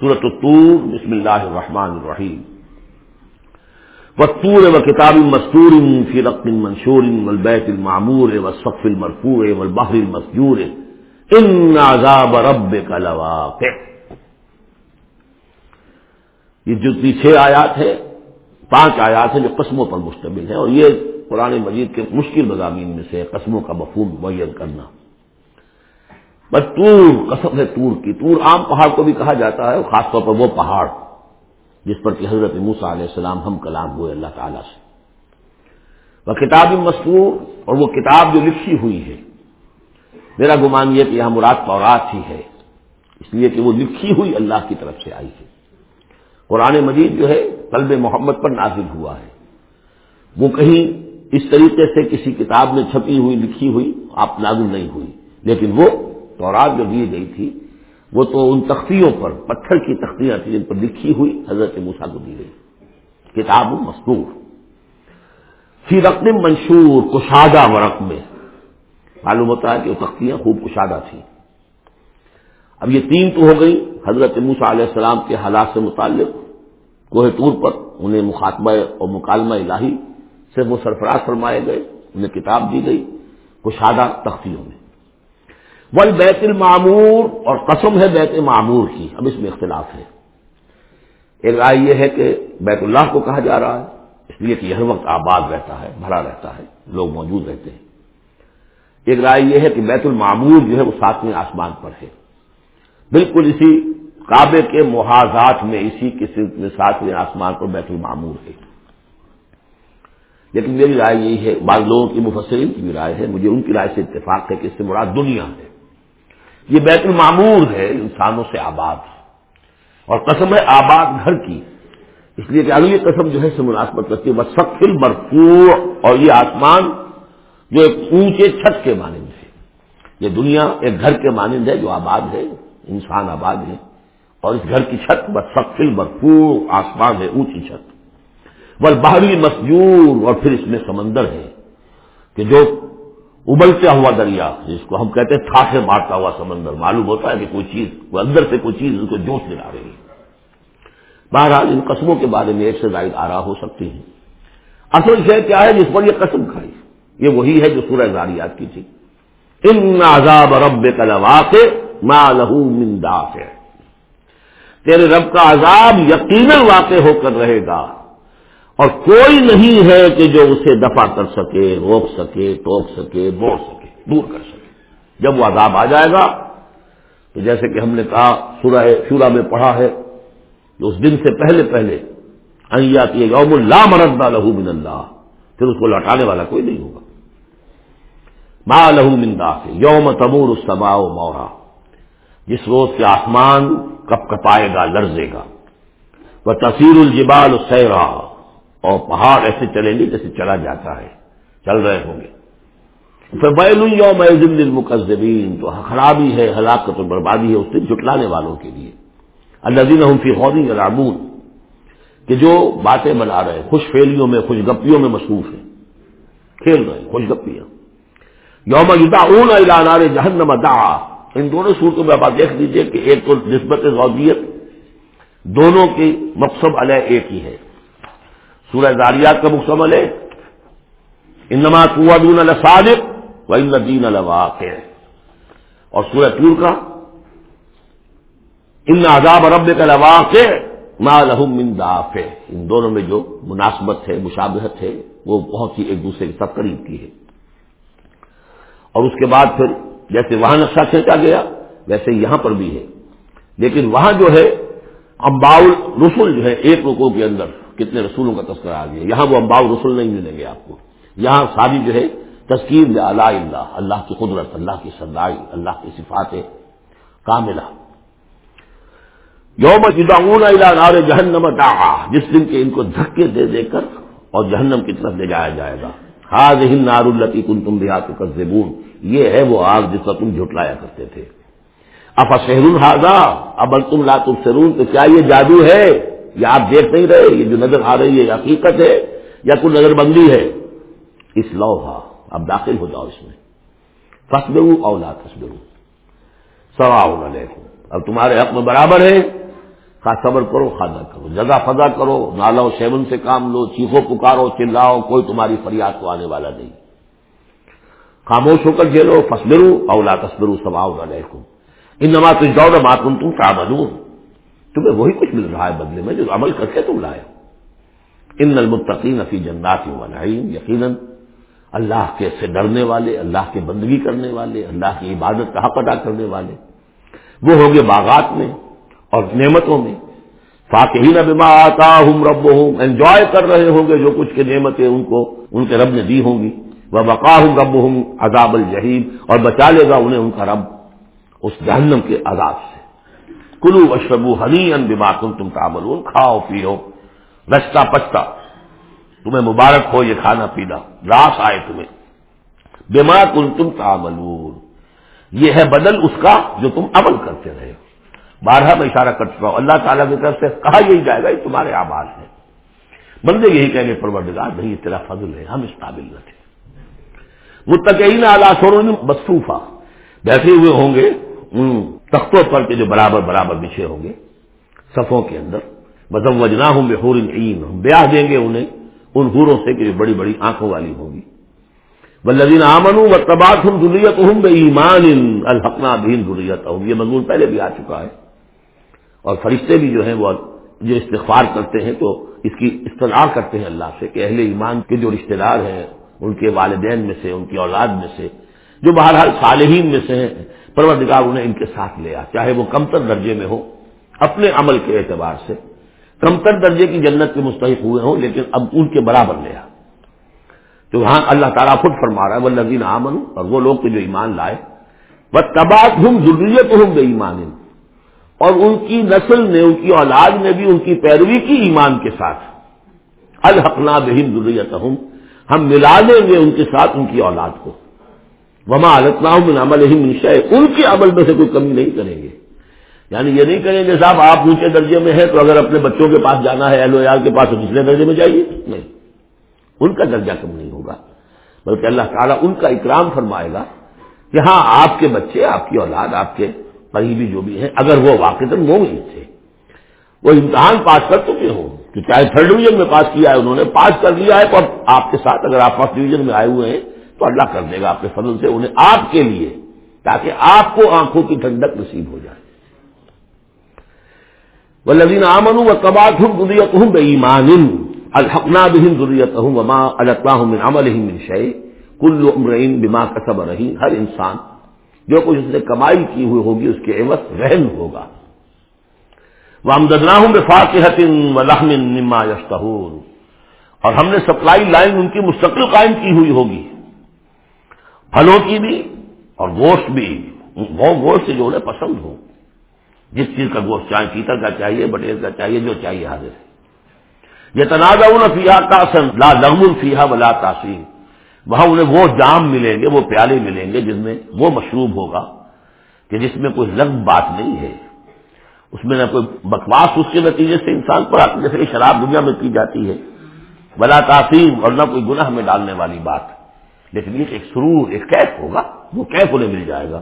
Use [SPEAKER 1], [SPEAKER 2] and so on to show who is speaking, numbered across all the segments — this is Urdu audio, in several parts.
[SPEAKER 1] سورت الطور، بسم اللہ الرحمن الرحیم وطور و کتاب مستور فی رقم منشور والبیت المعمور والسقف المرفوع والبحر المسجور. ان عذاب ربک لواقع. یہ جو چھ آیات ہے پانچ آیات ہیں جو قسموں پر مشتمل ہیں، اور یہ قرآن مجید کے مشکل مضامین میں سے قسموں کا مفہوم معین کرنا۔ بس تور، قسم ہے تور کی۔ تور عام پہاڑ کو بھی کہا جاتا ہے، خاص طور پر وہ پہاڑ جس پر کہ حضرت موسا علیہ السلام ہم کلام ہوئے اللہ تعالیٰ سے۔ وہ کتاب مستور اور وہ کتاب جو لکھی ہوئی ہے۔ میرا گمان یہ کہ یہاں مراد پورات ہی ہے۔ اس لیے کہ وہ لکھی ہوئی اللہ کی طرف سے آئی ہے۔ قرآن مجید جو ہے، قلب محمد پر نازل ہوا ہے۔ وہ کہیں اس طریقے سے کسی کتاب میں چھپی ہوئی، لکھی ہوئی، آپ نازل نہیں ہوئی۔ لیکن وہ تورات جو دی گئی تھی، وہ تو ان تختیوں پر، پتھر کی تختیاں تھیں جن پر لکھی ہوئی حضرت موسا کو دی گئی۔ کتاب مستور۔ فی رقم منشور، کشادہ ورق میں۔ معلوم ہوتا ہے کہ وہ تختیاں خوب کشادہ تھیں۔ اب یہ تین تو ہو گئی، حضرت موسا علیہ السلام کے حالات سے متعلق، کوہ طور پر انہیں مخاطبہ اور مکالمہ الہی سے وہ سرفراز فرمائے گئے، انہیں کتاب دی گئی، کشادہ تختیوں میں۔ ول بیت المعمور اور قسم ہے بیت معمور کی اب اس میں اختلاف ہے ایک رائے یہ ہے کہ بیت اللہ کو کہا جا رہا ہے، اس لیے کہ ہر وقت آباد رہتا ہے، بھرا رہتا ہے، لوگ موجود رہتے ہیں۔ ایک رائے یہ ہے کہ بیت المعمور جو ہے وہ ساتویں آسمان پر ہے۔ بالکل اسی کعبے کے محاذات میں اسی قسم میں ساتویں آسمان پر بیت المعمور ہے۔ لیکن میری رائے یہی ہے، بعض لوگوں کی مفسرین کی بھی رائے ہے، مجھے ان کی رائے سے اتفاق ہے کہ اس سے مراد دنیا ہے۔ یہ بیت المعمور ہے، انسانوں سے آباد۔ اور قسم ہے آباد گھر کی۔ اس لیے کہ اگلی قسم جو ہے سے مناسبت کرتی ہے بس سخل مرفوع اور یہ آسمان جو ایک اونچے چھت کے مانند ہے۔ یہ دنیا ایک گھر کے مانند ہے جو آباد ہے، انسان آباد ہے۔ اور اس گھر کی چھت بس سخل مرفوع آسمان ہے اونچی چھت۔ بل باہری مسجور اور پھر اس میں سمندر ہے کہ جو ابلتا ہوا دریا، جس کو ہم کہتے ہیں تھاسے مارتا ہوا سمندر، معلوم ہوتا ہے کہ کوئی چیز، وہ اندر سے کوئی چیز اس کو جوش دلا رہی ہے۔ بہرحال ان قسموں کے بارے میں ایک سے زائد آ رہا ہو سکتی ہیں۔ اصل شے کیا ہے، جس پر یہ قسم کھائی۔ یہ وہی ہے جو سورہ زاریات کی تھی۔ ان عذاب رب کے ما لہو منداف ہے تیرے رب کا عذاب یقیناً واقع ہو کر رہے گا۔ اور کوئی نہیں ہے کہ جو اسے دفع کر سکے، روک سکے، ٹوک سکے بوڑ سکے، دور کر سکے۔ جب وہ عذاب آ جائے گا، تو جیسے کہ ہم نے کہا، سورہ شورا میں پڑھا ہے کہ اس دن سے پہلے پہلے کی یوم اللہ مرد لہو من اللہ، پھر اس کو لوٹانے والا کوئی نہیں ہوگا۔ ما لہو مندا سے یوم تمور السما مورا جس روز کے آسمان کپ کپائے گا، لرزے گا۔ وہ تصیر الجبال سیرا اور پہاڑ ایسے چلیں گے جیسے چلا جاتا ہے۔ چل رہے ہوں گے۔ بیل یوم المقزبین تو خرابی ہے، ہلاکت اور بربادی ہے اس سے جٹلانے والوں کے لیے۔ اللہ فی خودی رابون کہ جو باتیں بنا رہے ہیں، خوش فیلیوں میں، خوش گپیوں میں مصروف ہیں۔ کھیل رہے خوش گپیاں۔ یوم یوتا اون اعلان جہنم دا ان دونوں صورتوں میں آپ دیکھ لیجیے کہ ایک تو نسبت غوبیت دونوں کی مقصب علیہ ایک ہی ہے۔ سورہ زاریات کا مکمل ہے۔ انما دون الصادق و ان دین الواقع اور سورہ تور کا ان عذاب رب کا لواقع ما لہم من دافع۔ ان دونوں میں جو مناسبت ہے، مشابہت ہے، وہ بہت ہی ایک دوسرے کے ساتھ قریب کی ہے۔ اور اس کے بعد پھر جیسے وہاں نقشہ کھینچا گیا، ویسے یہاں پر بھی ہے۔ لیکن وہاں جو ہے امباؤل رسول جو ہے ایک رکو کے اندر۔ کتنے رسولوں کا تذکرہ آ گیا یہاں وہ امباؤ رسول نہیں ملیں گے آپ کو۔ یہاں ساری جو ہے تذکیر اللہ اللہ اللہ کی قدرت، اللہ کی سردائی اللہ کی صفات کاملہ۔ یوم جداون نار جہنم دا جس دن کے ان کو دھکے دے دے کر اور جہنم کی طرف لے جایا جائے گا۔ ہاض ہند نار التی کن تم دیہات یہ ہے وہ آگ جس کا تم جھٹلایا کرتے تھے۔ افا شہر الحاظہ ابل تم لا تم سرون تو کیا یہ جادو ہے؟ یا آپ دیکھ نہیں رہے، یہ جو نظر آ رہی ہے حقیقت ہے، یا کوئی نظر بندی ہے، اس لوہا اب داخل ہو جاؤ اس میں۔ فسبرو اولا تصبرو سوا ہونا اب تمہارے حق میں برابر ہے۔ خا صبر کرو خادا کرو۔ جگہ فضا کرو، نالا و سیون سے کام لو، چیخو، پکارو، چلاؤ، کوئی تمہاری فریاد کو آنے والا نہیں۔ خاموش ہو کر جھیلو فصبرو اولا تصبرو سواؤ علیکم۔ ان نما تجاؤ ماتم تم کا تمہیں وہی کچھ مل رہا ہے بدلے میں جو عمل کر کے تم لائے ان المتقین فی جنات و نعیم، یقیناً اللہ کے سے ڈرنے والے، اللہ کے بندگی کرنے والے، اللہ کی عبادت کا حق ادا کرنے والے۔ وہ ہوں گے باغات میں اور نعمتوں میں۔ فاقی بما آتا ہوں رب ہوں انجوائے کر رہے ہوں گے جو کچھ کے نعمتیں ان کو، ان کے رب نے دی ہوں گی۔ وہ بقا ہوں رب ہوں عذاب الجہیم اور بچا لے گا انہیں ان کا رب، اس جہنم کے عذاب سے۔ کلو اشربو ہنی ان بما کن تم کامل کھاؤ، پیو رچتا پچتا تمہیں مبارک ہو، یہ کھانا پینا۔ راس آئے تمہیں۔ بیما کن تم کامل یہ ہے بدل اس کا جو تم عمل کرتے رہے۔ ہو بارہ میں اشارہ کر چکا ہوں۔ اللہ تعالیٰ کی طرف سے کہا یہی جائے گا، یہ تمہارے آباد ہے بندے یہی کہیں گے، پروردگار نہیں، تیرا فضل ہے، ہم اس قابل نہ تھے۔ متقین اعلیٰ سور مصروفہ بیٹھے ہوئے ہوں گے۔ تختوں پر کے جو برابر برابر بچھے ہوں گے، صفوں کے اندر۔ مطلب ہوں گے ہور ہم بیاہ دیں گے انہیں، ان ہوروں سے کہ جو بڑی بڑی آنکھوں والی ہوگی بلدین آمن و تباہ ہوں ضروریت ہوں بے ایمان الحقنا دین ضروریت ہوں یہ مضمون پہلے بھی آ چکا ہے۔ اور فرشتے بھی جو ہیں وہ جو استغفار کرتے ہیں تو اس کی اصطلاح کرتے ہیں اللہ سے کہ اہل ایمان کے جو رشتے دار ہیں، ان کے والدین میں سے، ان کی اولاد میں سے، جو بہرحال صالحین میں سے ہیں پروردگار انہیں ان کے ساتھ لیا چاہے وہ کمتر درجے میں ہو، اپنے عمل کے اعتبار سے۔ کمتر درجے کی جنت کے مستحق ہوئے ہوں، لیکن اب ان کے برابر لیا تو وہاں اللہ تعالیٰ خود فرما رہا ہے وہ لذین آمن اور وہ لوگ جو ایمان لائے۔ وہ تباہ ہوں ضروریت ہوں بے ایمان اور ان کی نسل نے، ان کی اولاد نے بھی ان کی پیروی کی ایمان کے ساتھ۔ الحقنا بہن ضروریت ہوں ہم ملا دیں گے ان کے ساتھ ان کی اولاد کو۔ وما التنا ہوں عمل ہی منشا ان کے عمل میں سے کوئی کمی نہیں کریں گے۔ یعنی یہ نہیں کریں گے، صاحب، آپ اونچے درجے میں ہیں تو اگر اپنے بچوں کے پاس جانا ہے ایل او کے پاس تو دوسرے درجے میں جائیے۔ نہیں، ان کا درجہ کم نہیں ہوگا۔ بلکہ اللہ تعالیٰ ان کا اکرام فرمائے گا کہ ہاں آپ کے بچے، آپ کی اولاد، آپ کے قریبی جو بھی ہیں، اگر وہ واقع مومن تھے، وہ امتحان پاس کر چکے ہوں۔ کہ چاہے تھرڈ ڈویژن میں پاس کیا ہے، انہوں نے پاس کر لیا ہے۔ تو آپ کے ساتھ اگر آپ فرسٹ ڈویژن میں آئے ہوئے ہیں تو اللہ کر دے گا آپ کے فضل سے انہیں آپ کے لیے، تاکہ آپ کو آنکھوں کی ٹھنڈک نصیب ہو جائے۔ وہ لذین آمن و کباط ہوں گریت ہوں بے ایمان الحقنا بہن ضروریت ہوں وما اللہ عمل من شے کل عمرین بما کسب رہی ہر انسان جو کچھ اس نے کمائی کی ہوئی ہوگی، اس کے عوض رہن ہوگا۔ وہ امدنا ہوں بے فاقن و لحم نما یشتہور اور ہم نے سپلائی لائن ان کی مستقل قائم کی ہوئی ہوگی۔ پھلوں کی بھی اور گوشت بھی، وہ گوشت جو انہیں پسند ہو۔ جس چیز کا گوشت چاہے، چیتر کا چاہیے، بٹیر کا چاہیے، جو چاہیے حاضر یہ تنازع فیحا کا لا لغم فیحا ولا تاثیر وہاں انہیں وہ جام ملیں گے، وہ پیالے ملیں گے، جس میں وہ مشروب ہوگا کہ جس میں کوئی لگ بات نہیں ہے۔ اس میں نہ کوئی بکواس اس کے نتیجے سے انسان پر آتی، جیسے شراب دنیا میں کی جاتی ہے۔ بلا تاثیر اور نہ کوئی گناہ میں ڈالنے والی بات۔ لیکن ایک سرور، ایک کیف ہوگا، وہ کیف انہیں مل جائے گا۔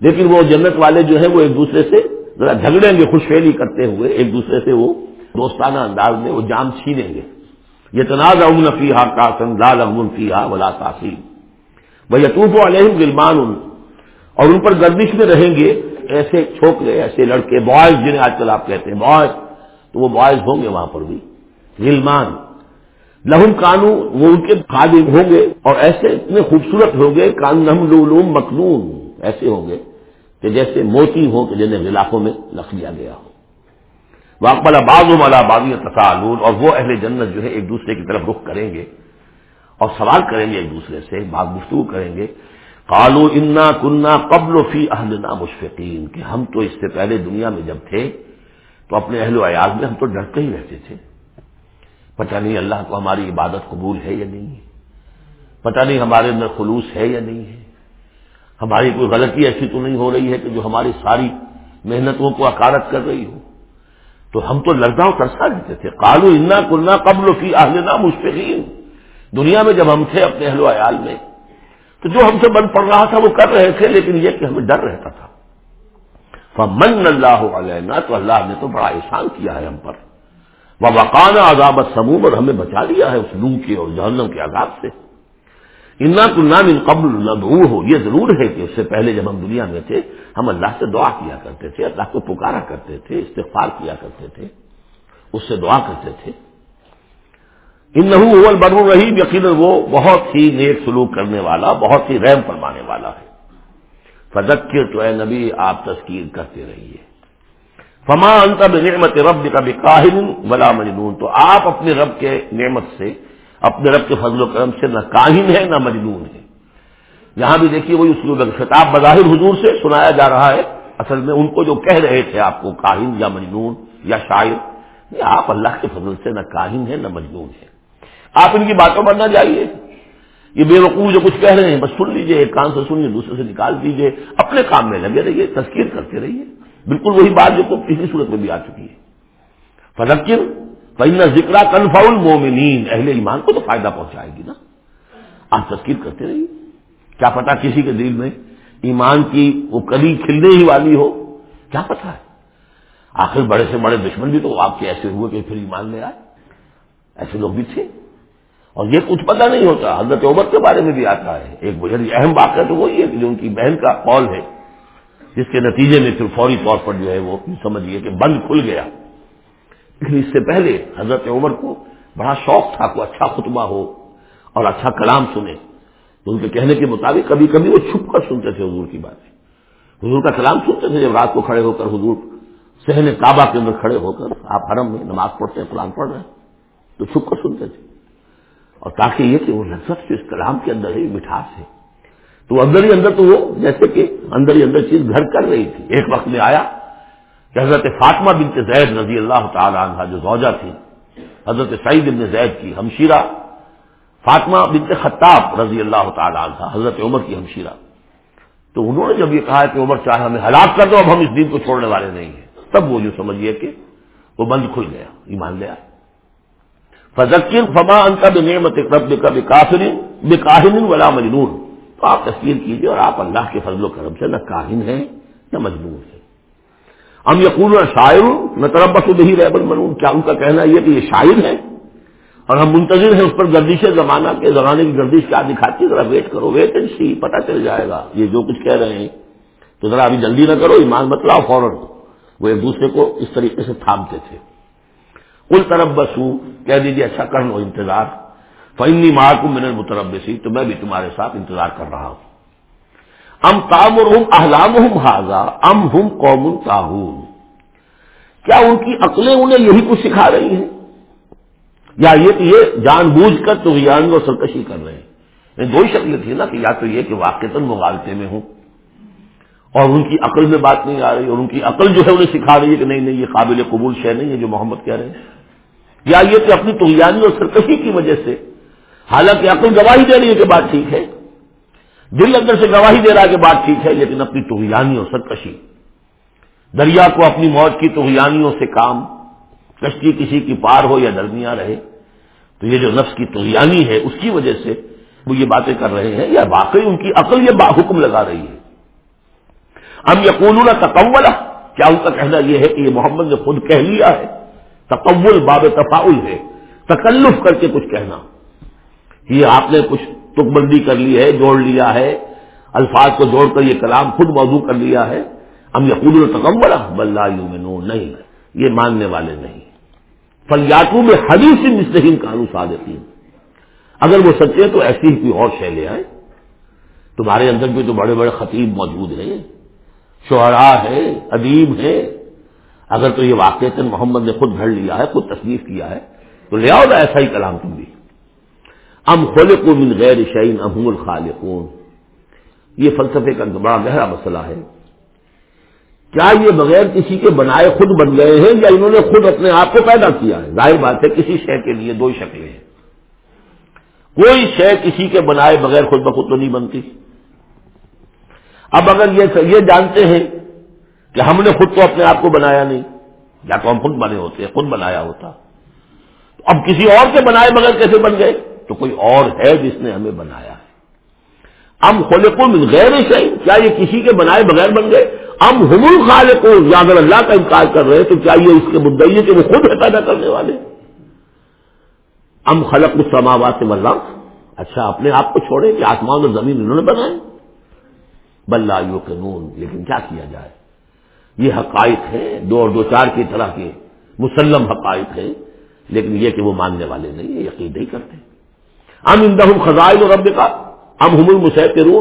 [SPEAKER 1] لیکن وہ جنت والے جو ہیں، وہ ایک دوسرے سے ذرا جھگڑیں گے خوش فیلی کرتے ہوئے ایک دوسرے سے وہ دوستانہ انداز میں وہ جام چھینیں گے۔ یہ تنازع امن فیحا کا لال امن فیحا ولا تاثیر وہ یتوف علیہ گلمان ان اور ان پر گردش میں رہیں گے ایسے چھوکرے، ایسے لڑکے، بوائز جنہیں آج کل آپ کہتے ہیں، بوائز۔ تو وہ بوائز ہوں گے وہاں پر بھی۔ گلمان لہم کانو، وہ ان کے خادم ہوں گے اور ایسے اتنے خوبصورت ہوں گے کان لولوم مخنون ایسے ہوں گے کہ جیسے موتی ہوں کہ جنہیں علاقوں میں رکھ لیا گیا ہو۔ واقبال آباد والا بادی تصالون اور وہ اہل جنت جو ہے ایک دوسرے کی طرف رخ کریں گے اور سوال کریں گے ایک دوسرے سے، بات گفتگو کریں گے۔ کالو انا کنہ قبل و فی اہلنا مشفقین کہ ہم تو اس سے پہلے دنیا میں جب تھے تو اپنے اہل و ایاز میں ہم تو ڈرتے ہی رہتے تھے۔ پتہ نہیں اللہ کو ہماری عبادت قبول ہے یا نہیں ہے۔ پتہ نہیں ہمارے اندر خلوص ہے یا نہیں ہے۔ ہماری کوئی غلطی ایسی تو نہیں ہو رہی ہے کہ جو ہماری ساری محنتوں کو اکارت کر رہی ہو۔ تو ہم تو لڑتا ہوں ترسا دیتے تھے۔ کالو انا کلنا قبل فی اہلنا مشفقین۔ دنیا میں جب ہم تھے اپنے اہل و عیال میں، تو جو ہم سے بند پڑ رہا تھا وہ کر رہے تھے، لیکن یہ کہ ہمیں ڈر رہتا تھا۔ فمن اللہ علیہ تو اللہ نے تو بڑا احسان کیا ہے ہم پر۔ وہ وقانہ عذابت سموم اور ہمیں بچا لیا ہے اس لو کے اور جہنم کے عذاب سے۔ انا تو نام ان قبل نہ ہو یہ ضرور ہے کہ اس سے پہلے جب ہم دنیا میں تھے، ہم اللہ سے دعا کیا کرتے تھے، اللہ کو پکارا کرتے تھے، استغفار کیا کرتے تھے، اس سے دعا کرتے تھے۔ ان نحو بر رحیم یقیناً وہ بہت ہی نیک سلوک کرنے والا، بہت ہی رحم فرمانے والا ہے۔ فذکر تو اے نبی، آپ تذکیر کرتے رہیے۔ فما انت نعمت رب کا بھی کاہن بلا مجنون. تو آپ اپنے رب کے نعمت سے، اپنے رب کے فضل و کرم سے نہ کاہن ہے نہ مجنون ہے یہاں بھی دیکھیے وہی اسلوب خطاب بظاہر حضور سے سنایا جا رہا ہے، اصل میں ان کو جو کہہ رہے تھے آپ کو کاہن یا مجنون یا شاعر آپ اللہ کے فضل سے نہ کاہن ہے نہ مجنون ہے آپ ان کی باتوں پر نہ جائیے. یہ بے وقوع جو کچھ کہہ رہے ہیں، بس سن لیجیے ایک کان سے سنیے، دوسرے سے نکال دیجیے اپنے کام میں لگے رہیے، تذکیر کرتے رہیے. بالکل وہی بات جو کسی صورت میں بھی آ چکی ہے۔ فلکر فن ذکر کنفاؤل مومنین اہل ایمان کو تو فائدہ پہنچائے گی نا۔ آپ تذکیر کرتے رہیے۔ کیا پتا کسی کے دل میں ایمان کی وہ کلی کھلنے ہی والی ہو۔ کیا پتا ہے۔ آخر بڑے سے بڑے دشمن بھی تو آپ کے ایسے ہوئے کہ پھر ایمان لے آئے۔ ایسے لوگ بھی تھے۔ اور یہ کچھ پتا نہیں ہوتا۔ حضرت عمر کے بارے میں بھی آتا ہے۔ ایک بہت اہم بات ہے تو وہی ہے کہ جو ان کی بہن کا قول ہے۔ جس کے نتیجے میں پھر فوری طور پر جو ہے وہ سمجھیے کہ بند کھل گیا۔ لیکن اس سے پہلے حضرت عمر کو بڑا شوق تھا کوئی اچھا خطبہ ہو اور اچھا کلام سنے۔ تو ان کے کہنے کے مطابق کبھی کبھی وہ چھپ کر سنتے تھے حضور کی باتیں۔ حضور کا کلام سنتے تھے جب رات کو کھڑے ہو کر حضور سہن کعبہ کے اندر کھڑے ہو کر آپ حرم میں نماز پڑھتے ہیں، قرآن پڑھ رہے ہیں، تو چھپ کر سنتے تھے۔ اور تاکہ یہ کہ وہ لذت جو اس کلام کے اندر ہے مٹھاس ہے۔ تو اندر ہی اندر تو وہ جیسے کہ اندر ہی اندر چیز گھر کر رہی تھی۔ ایک وقت میں آیا کہ حضرت فاطمہ بنت زید رضی اللہ تعالی عنہ جو زوجہ تھی، حضرت سعید بن زید کی ہمشیرہ، فاطمہ بنت خطاب رضی اللہ تعالی عنہ، حضرت عمر کی ہمشیرہ۔ تو انہوں نے جب یہ کہا کہ عمر چاہے ہمیں ہلاک کر دو اب ہم اس دین کو چھوڑنے والے نہیں ہیں۔ تب وہ جو سمجھیے کہ وہ بند کھل گیا، ایمان لے آئے۔ فذکر فما انت بنعمت رب کا بکافر بکاہن ولا مجنون۔ تو آپ تصویر کیجیے اور آپ اللہ کے فضل و کرم سے نہ کاہن ہیں، نہ مجنون ہے ہم یقون شاعر، نہ تربس بہی ریب المنون۔ کیا ان کا کہنا یہ کہ یہ شاعر ہے اور ہم منتظر ہیں اس پر گردش زمانہ کے، زمانے کی گردش کیا دکھاتی ہے؟ ذرا ویٹ کرو ویٹ اینڈ سی پتہ چل جائے گا۔ یہ جو کچھ کہہ رہے ہیں۔ تو ذرا ابھی جلدی نہ کرو، ایمان بتلاؤ فوراً۔ وہ ایک دوسرے کو اس طریقے سے تھامتے تھے۔ کل طرف بس ہوں کہہ دیجیے اچھا کر لو انتظار۔ فنی مار کو میں تو میں بھی تمہارے ساتھ انتظار کر رہا ہوں۔ ام کام اور ہوں احلام ہوں حاضا ام ہم قوم تاہون کیا ان کی عقلیں انہیں یہی کچھ سکھا رہی ہیں؟ یا یہ کہ یہ جان بوجھ کر تو ریان اور سرکشی کر رہے ہیں۔ دو ہی شکلیں تھی نا کہ یا تو یہ کہ واقع مغالطے میں ہوں اور ان کی عقل میں بات نہیں آ رہی اور ان کی عقل جو ہے انہیں سکھا رہی ہے کہ نہیں نہیں، یہ قابل قبول شے نہیں ہے جو محمد کہہ رہے ہیں۔ یا یہ کہ اپنی تویانی اور سرکشی کی وجہ سے حالانکہ عقل گواہی دے رہی ہے کہ بات ٹھیک ہے۔ دل اندر سے گواہی دے رہا ہے کہ بات ٹھیک ہے، لیکن اپنی تویانی اور سرکشی دریا کو اپنی موت کی تویانیوں سے کام۔ کشتی کسی کی پار ہو یا درمیاں رہے۔ تو یہ جو نفس کی تویانی ہے، اس کی وجہ سے وہ یہ باتیں کر رہے ہیں، یا واقعی ان کی عقل یہ حکم لگا رہی ہے۔ ہم یقون تکولا کیا ان کا کہنا یہ ہے کہ یہ محمد نے خود کہہ لیا ہے؟ تقول باب تفاول ہے، تکلف کر کے کچھ کہنا۔ یہ آپ نے کچھ تک بندی کر لی ہے، جوڑ لیا ہے۔ الفاظ کو جوڑ کر یہ کلام خود موضوع کر لیا ہے۔ ہم یقول تکمل بلّہ یوں نو نہیں، یہ ماننے والے نہیں۔ فلیاتو میں حدیث مسلم کانو صادقین۔ اگر وہ سچے تو ایسی ہی کوئی اور شے لے آئے۔ تمہارے اندر بھی تو بڑے بڑے خطیب موجود ہیں۔ شعراء ہے ادیب ہے اگر تو یہ واقع محمد نے خود گھڑ لیا ہے، خود تصنیف کیا ہے، تو لے آؤ ایسا ہی کلام تم بھی۔ ام خلق من غیر شعین امہم الخالقون. یہ فلسفے کا بڑا گہرا مسئلہ ہے۔ کیا یہ بغیر کسی کے بنائے خود بن گئے ہیں یا انہوں نے خود اپنے آپ کو پیدا کیا ہے؟ ظاہر بات ہے کسی شے کے لیے دو شکلیں ہیں۔ کوئی شے کسی کے بنائے بغیر خود بخود تو نہیں بنتی۔ اب اگر یہ جانتے ہیں کہ ہم نے خود تو اپنے آپ کو بنایا نہیں، یا تو ہم خود بنے ہوتے خود بنایا ہوتا۔ تو اب کسی اور کے بنائے بغیر کیسے بن گئے؟ تو کوئی اور ہے جس نے ہمیں بنایا ہے۔ اب خلق من غیر صحیح کیا یہ کسی کے بنائے بغیر بن گئے؟ ام حمل خالق کو یا اگر اللہ کا انکار کر رہے تو کیا یہ اس کے مدعی ہے کہ وہ خود ہے پیدا کرنے والے ام خلق السماوات سے مل اچھا اپنے آپ کو چھوڑے کہ آسمان اور زمین انہوں نے بنائے۔ بلّہ یو قانون لیکن کیا کیا جائے؟ یہ حقائق ہیں، دو اور دو چار کی طرح کے مسلم حقائق ہیں، لیکن یہ کہ وہ ماننے والے نہیں ہیں یقین نہیں کرتے ام اندہ خزائل رب کا ام ہم المسیح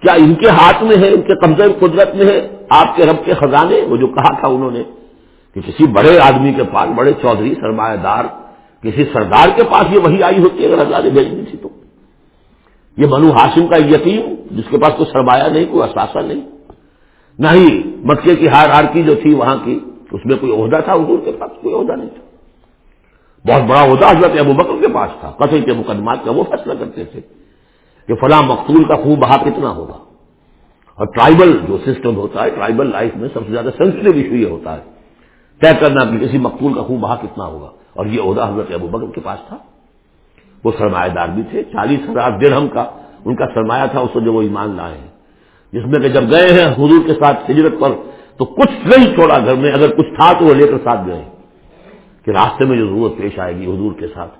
[SPEAKER 1] کیا ان کے ہاتھ میں ہے؟ ان کے قبضے قدرت میں ہے؟ آپ کے رب کے خزانے؟ وہ جو کہا تھا انہوں نے کہ کسی بڑے آدمی کے پاس، بڑے چودھری سرمایہ دار، کسی سردار کے پاس یہ وہی آئی ہوتی ہے، اگر ہزاریں بھیجنی تھی تو۔ یہ بنو ہاشم کا یتیم، جس کے پاس کوئی سرمایہ نہیں، کوئی اثاثہ نہیں۔ نہ ہی مکے کی ہار ہار کی جو تھی وہاں کی، اس میں کوئی عہدہ تھا؟ حضور کے پاس کوئی عہدہ نہیں تھا۔ بہت بڑا عہدہ حضرت ابو بکر کے پاس تھا قتل کے مقدمات کا وہ فیصلہ کرتے تھے کہ فلاں مقتول کا خون بہا کتنا ہوگا۔ اور ٹرائبل جو سسٹم ہوتا ہے ٹرائبل لائف میں سب سے زیادہ سینسٹو ایشو یہ ہوتا ہے۔ طے کرنا کہ کسی مقتول کا خون بہا کتنا ہوگا۔ اور یہ عہدہ حضرت ابو بکر کے پاس تھا۔ وہ سرمایہ دار بھی تھے، چالیس ہزار درہم کا ان کا سرمایہ تھا، اس کو جو وہ ایمان لائے ہیں۔ جس میں کہ جب گئے ہیں حضور کے ساتھ ہجرت پر، تو کچھ نہیں چھوڑا گھر میں، اگر کچھ تھا تو وہ لے کر ساتھ گئے۔ کہ راستے میں جو ضرورت پیش آئے گی حضور کے ساتھ،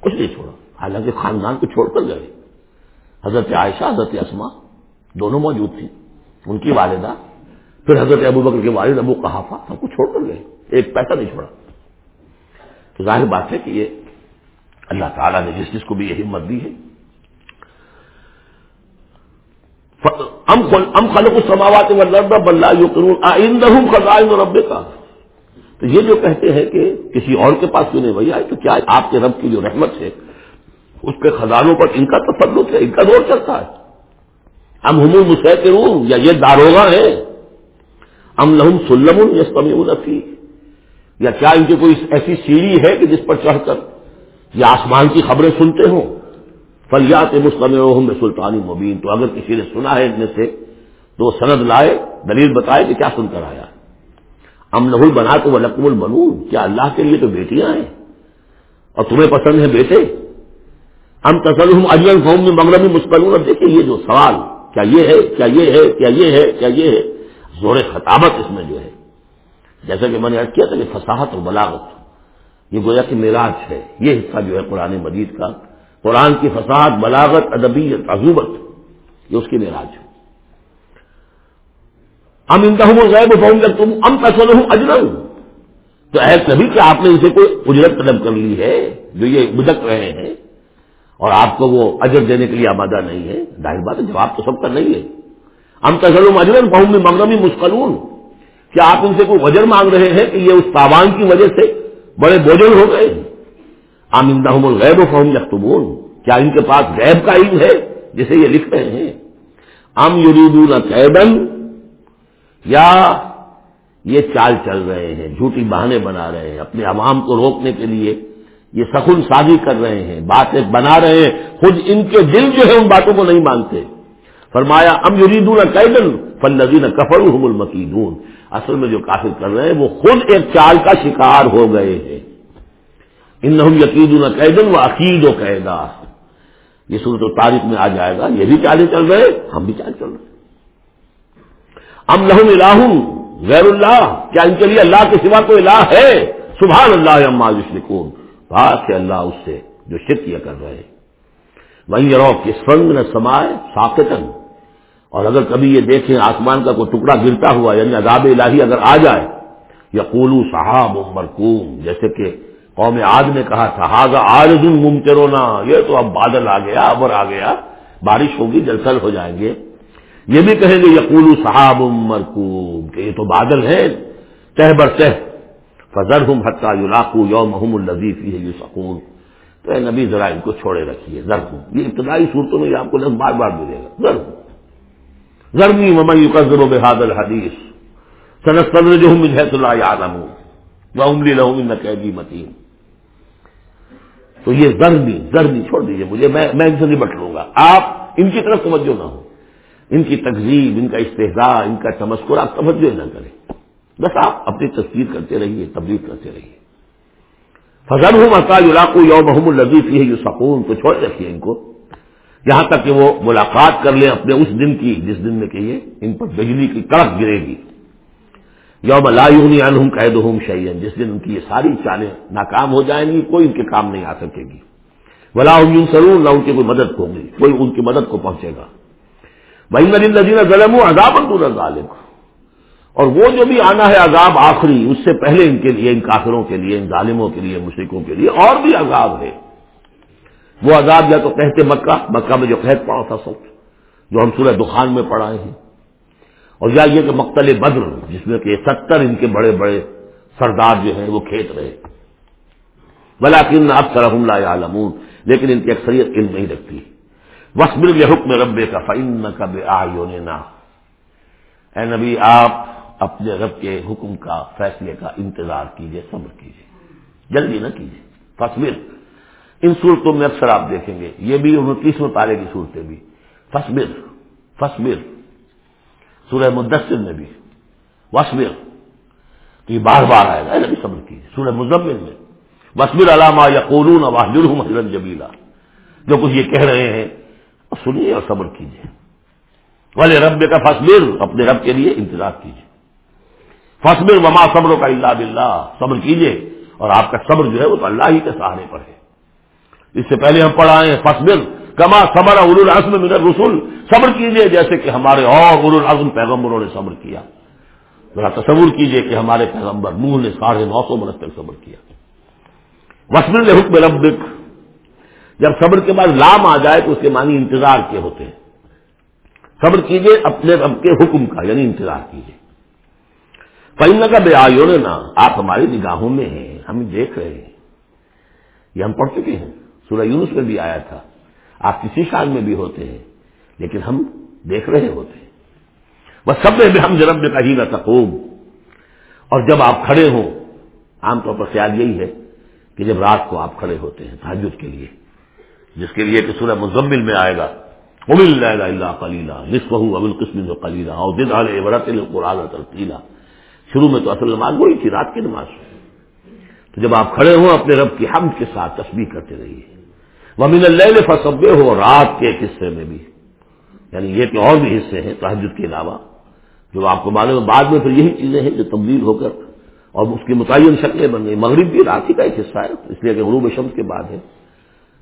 [SPEAKER 1] کچھ نہیں چھوڑا۔ حالانکہ خاندان کو چھوڑ کر گئے۔ حضرت عائشہ، حضرت اسما دونوں موجود تھی ان کی والدہ، پھر حضرت ابو بکر کے والد ابو کہافا سب کو چھوڑ کر گئے۔ ایک پیسہ نہیں چھوڑا۔ تو ظاہر بات ہے کہ یہ اللہ تعالیٰ نے جس جس کو بھی یہ ہمت دی ہے۔ ام خلق السماوات والارض بل لا يقرون عندهم خزائن رب کا تو یہ جو کہتے ہیں کہ کسی اور کے پاس کیوں نہیں بھائی آئے؟ تو کیا آپ کے رب کی جو رحمت ہے، اس کے خزانوں پر ان کا تسلط ہے، ان کا دور چلتا ہے۔ ہم ہم مسحر یا یہ داروغہ ہے ام لہم سلم یس کمی یا کیا ان کی کوئی ایسی سیڑھی ہے کہ جس پر چڑھ کر یہ آسمان کی خبریں سنتے ہوں؟ فلیات مسلم سلطانی مبین۔ تو اگر کسی نے سنا ہے ان میں سے، تو سند لائے، دلیل بتائے کہ کیا سن کر آیا۔ ہم لہول بنا تو وہ لقم البنون کیا اللہ کے لیے تو بیٹیاں ہیں؟ اور تمہیں پسند ہے بیٹے؟ ہم تسلم اجن قوم میں مغربی مسکلون اب دیکھیے یہ جو سوال، کیا یہ ہے؟ کیا یہ ہے؟ کیا یہ ہے؟ کیا یہ ہے؟ زور خطابت اس میں جو ہے۔ جیسا کہ میں نے کیا تھا کہ فصاحت اور بلاغت۔ یہ گویا کہ میراج ہے۔ یہ حصہ جو ہے قرآن مجید کا۔ قرآن کی فساد بلاغت، ادبیت عزوبت یہ اس کی معراج ہے۔ ام اندہ غیب فون جب تم ام پیسہ ہوں اجرم تو ایسا نبی کہ آپ نے اسے کوئی اجرت طلب کر لی ہے، جو یہ بدک رہے ہیں، اور آپ کو وہ اجر دینے کے لیے آبادہ نہیں ہے، ظاہر بات ہے، جواب تو سب کا نہیں ہے۔ ام تسلم اجرن بہم میں مغربی مسکلون کیا آپ ان سے کوئی وجر مانگ رہے ہیں کہ یہ اس تاوان کی وجہ سے بڑے بوجھل ہو گئے؟ آمندہ الغیب و فہم یختبون کیا ان کے پاس غیب کا علم ہے، جسے یہ لکھ رہے ہیں؟ ام یریدون قیدن یا یہ چال چل رہے ہیں، جھوٹی بہانے بنا رہے ہیں، اپنے عوام کو روکنے کے لیے یہ سخن سازی کر رہے ہیں، باتیں بنا رہے ہیں، خود ان کے دل جو ہے ان باتوں کو نہیں مانتے۔ فرمایا، ام یریدون قیدن فن نظین کفر حم المکیدون۔ اصل میں جو کافر کر رہے ہیں، وہ خود ایک چال کا شکار ہو گئے ہیں۔ ان یقید قیدن و عقید و قیدا یہ صورت و تاریخ میں آ جائے گا، یہ بھی چالے چل رہے ہم بھی چال چل رہے ام لہم الہ غیر اللہ، کیا ان کے لیے اللہ کے سوا کوئی الہ ہے؟ سبحان اللہ اما یشرکون۔ بات ہے اللہ اس سے جو شرک یہ کر رہے وہیں رو کس فنگ نہ سمائے ساکتن اور اگر کبھی یہ دیکھیں آسمان کا کوئی ٹکڑا گرتا ہوا یعنی عذاب الہی اگر آ جائے یا صحاب مرکوم، جیسے کہ قوم آج نے کہا تھا ہاضا آج دن یہ تو اب بادل آ گیا، ابر آ گیا، بارش ہوگی، جلسل ہو جائیں گے۔ یہ بھی کہیں گے یقول صحاب مرکوب کہ یہ تو بادل ہے تہ بر تہ فضر ہوں حتہ یولاقو یوم محم النزیف یہ سکون تو اے نبی ذرا ان کو چھوڑے رکھیے زر یہ ابتدائی صورتوں میں آپ کو لفظ بار بار ملے گا زر زرمی ممئی قزر و بحاد الحدیث۔ سنت صدر جو ہوں مجھے اللہ عالم ہوں وہ عملی لہوں میں قیدی متین۔ تو یہ زرمی زرمی چھوڑ دیجیے مجھے، میں میں ان سے نبٹ لوں گا۔ آپ ان کی طرف توجہ نہ ہو ان کی تقزیب ان کا استحصا ان کا تمسکر، آپ توجہ نہ کریں۔ بس آپ اپنی تصویر کرتے رہیے تبدیل کرتے رہیے۔ فضل ہوں محتاج علاقوں یوم محمد الزیف یہ سکون تو چھوڑ رکھیے ان کو۔ یہاں تک کہ وہ ملاقات کر لیں اپنے اس دن کی، جس دن میں کہیے ان پر بجلی کی کڑک گرے گی۔ یوم لا یونی عنہم قید ہوں شعین جس دن ان کی یہ ساری چالیں ناکام ہو جائیں گی، کوئی ان کے کام نہیں آ سکے گی۔ ولا سرون نہ ان کی کوئی مدد ہوگی، کوئی ان کی مدد کو پہنچے گا۔ بھائی ندین نذین ظلم عذاب ظالم اور وہ جو بھی آنا ہے عذاب آخری، اس سے پہلے ان کے لیے، ان کافروں کے لیے، ان ظالموں کے لیے مشرقوں کے لیے اور بھی عذاب ہے۔ وہ عذاب یا تو کہتے مکہ مکہ میں جو قحط پڑا تھا سب، جو ہم سورہ دخان میں پڑھائے ہیں اور یا یہ کہ مقتل بدر، جس میں کہ ستر ان کے بڑے بڑے سردار جو ہیں وہ کھیت رہے۔ بلاکن اب سرحم لا عالمون لیکن ان کی اکثریت علم نہیں رکھتی وسبر یہ حکم رب کا فعن کب آ اے نبی، آپ اپنے رب کے حکم کا فیصلے کا انتظار کیجیے صبر کیجیے جلدی نہ کیجیے فصبر ان صورتوں میں اکثر آپ دیکھیں گے، یہ بھی انتیسویں پارے کی صورتیں بھی۔ فصبر فصبر سورہ مدثر میں بھی۔ وسبر تو یہ بار بار آئے گا نبی، صبر کیجیے سورہ مزمل میں۔ وسبر علامہ یا قورون واہجر حضرت جبیلا جو کچھ یہ کہہ رہے ہیں سنیے اور صبر کیجیے۔ والے رب کا فصبر اپنے رب کے لیے انتظار کیجیے۔ فصبر وما صبر کا اللہ بلّہ صبر کیجیے۔ اور آپ کا صبر جو ہے وہ تو اللہ ہی کے سہارے پر ہے۔ اس سے پہلے ہم پڑھائے ہیں فصبر کما صبر ار العزم من رسول صبر کیجیے جیسے کہ ہمارے اور ار العزم پیغمبروں نے صبر کیا۔ ذرا تصور کیجیے کہ ہمارے پیغمبر نوح نے ساڑھے نو سو برس تک صبر کیا۔ وسبر حکم ربک جب صبر کے بعد لام آ جائے تو اس کے معنی انتظار کے ہوتے ہیں۔ صبر کیجیے اپنے رب کے حکم کا یعنی انتظار کیجیے پہن کا بے آیو نا آپ ہماری نگاہوں میں ہیں، ہم دیکھ رہے ہیں۔ یہ ہم پڑھ چکے ہیں۔ سورہ یونس میں بھی آیا تھا۔ آپ کسی شان میں بھی ہوتے ہیں، لیکن ہم دیکھ رہے ہوتے ہیں۔ بس سب میں بھی ہم جنم میں کہیں نہ تقوم۔ اور جب آپ کھڑے ہوں، عام طور پر خیال یہی ہے کہ جب رات کو آپ کھڑے ہوتے ہیں تحجد کے لیے۔ جس کے لیے کہ سورہ مزمل میں آئے گا۔ ابل اللہ کلیلہ نصف ابل قسم کلیلہ اور دن قرآن ترتیلا۔ شروع میں تو اصل نماز، وہی تھی، رات کی نماز۔ تو جب آپ کھڑے ہوں، اپنے رب کی حمد کے ساتھ تصویر کرتے رہیے۔ ومین اللہ فصبے ہو رات کے ایک حصے میں بھی۔ یعنی یہ کہ اور بھی حصے ہیں تحجد کے علاوہ۔ جو آپ کو معلوم ہے، بعد میں پھر یہی چیزیں ہیں جو تبدیل ہو کر اور اس کی متعین شکلیں بن گئی مغرب بھی رات ہی کا ایک حصہ ہے، اس لیے کہ غروب شمس کے بعد ہے۔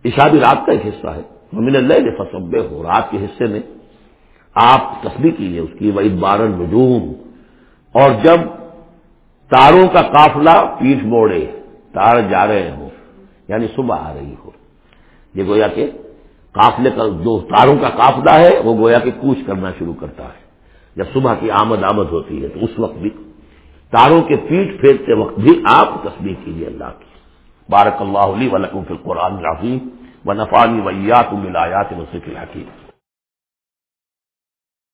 [SPEAKER 1] عشا بھی رات کا ایک حصہ ہے۔ ومین اللہ فصبے ہو رات کے حصے میں آپ تصویر کیجیے اس کی وعید بارن نجوم اور جب تاروں کا قافلہ پیٹ موڑے، تار جا رہے ہوں یعنی صبح آ رہی ہو۔ یہ گویا کہ قافلے کا جو تاروں کا قافلہ ہے، وہ گویا کہ کوچ کرنا شروع کرتا ہے۔ جب صبح کی آمد آمد ہوتی ہے، تو اس وقت بھی تاروں کے پیٹ پھیرتے وقت بھی آپ تصویر کیجیے اللہ کی۔ بارک اللہ علی ولکم فی القرآن العظیم و نفانی ویات ملایات وسیق الحکیم